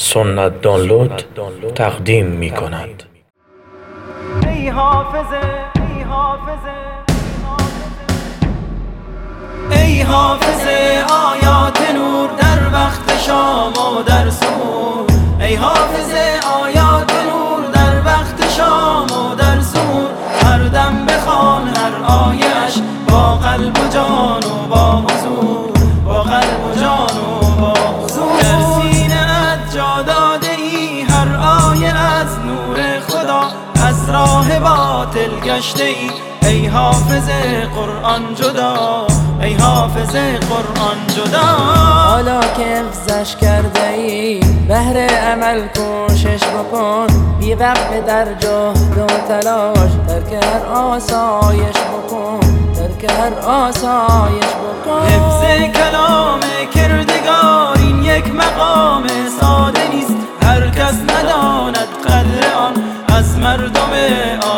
سنت دانلود تقدیم می کند. ای حافظه ای حافظه ای حافظه آیات نور در وقت شام و در سور ای حافظه گشته ای؟ ای حافظ قرآن جدا ای حافظ قرآن جدا. حالا که افزش کرده ای بهر عمل کوشش بکن. بی وقت در جهد و تلاش ترک هر آسایش بکن. ترک هر آسایش بکن. حفظ کلام کردگار این یک مقام ساده. مردم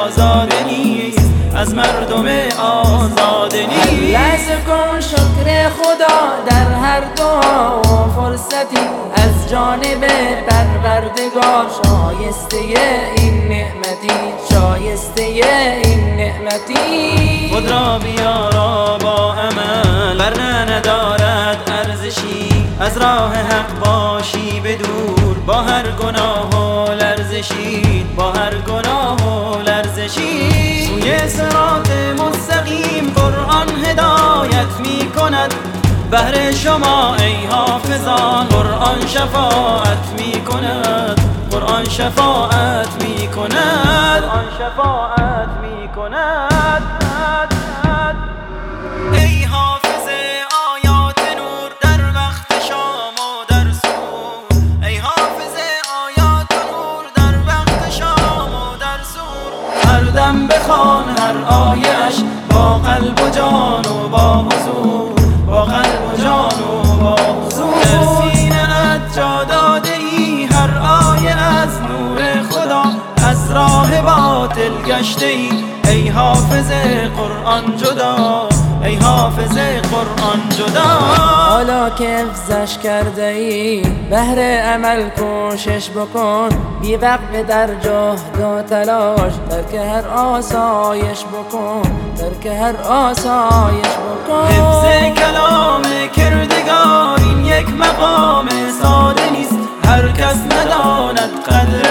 آزاده نیست. از مردم آزاده نیست. لحظه کن شکر خدا در هر دعا و فرصتی. از جانب پروردگار شایسته این نعمتی شایسته این نعمتی. خود را بیارا با عمل ورنه ندارد ارزشی. از راه حق باشی بدور با هر گناه بهر شما ای حافظان قرآن شفاعت می کند قرآن شفاعت می کند قرآن شفاعت می کند ای حافظ آیات نور در وقت شام و در سور ای حافظ آیات نور در وقت شام و در سور هر دم بخوان هر آیش با قلب و جان و با حضور. از راه باطل گشته ای ای حافظ قرآن جدا ای حافظ قرآن جدا. حالا که افزش کرده ای بهر عمل کوشش بکن. بی وقت در جهد و تلاش ترک هر آسایش بکن. ترک هر آسایش بکن. حفظ کلام کردگار این یک مقام ساده نیست. هر کس نداند قدر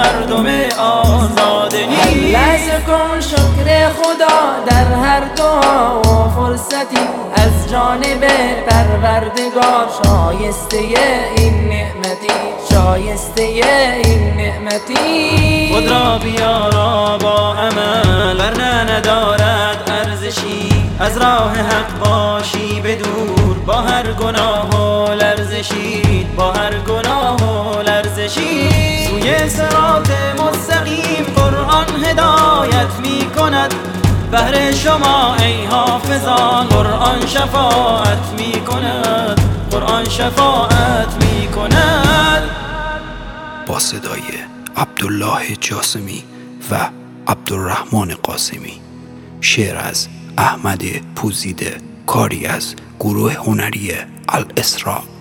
مردم آزاده نیست. کن شکر خدا در هر دعا و فرصتی از جانب پروردگار شایسته این نعمتی شایسته این نعمتی. خود را بیارا با عمل ورنه ندارد ارزشی. از راه حق باشی بدور با هر گناه و لرزشی. با هر گناه سوی سرات مستقیم قرآن هدایت می کند بهر شما ای حافظان قرآن شفاعت می کند قرآن شفاعت می کند با صدای عبدالله جاسمی و عبدالرحمن قاسمی. شعر از احمد پوزیده کاری از گروه هنری الاسراء.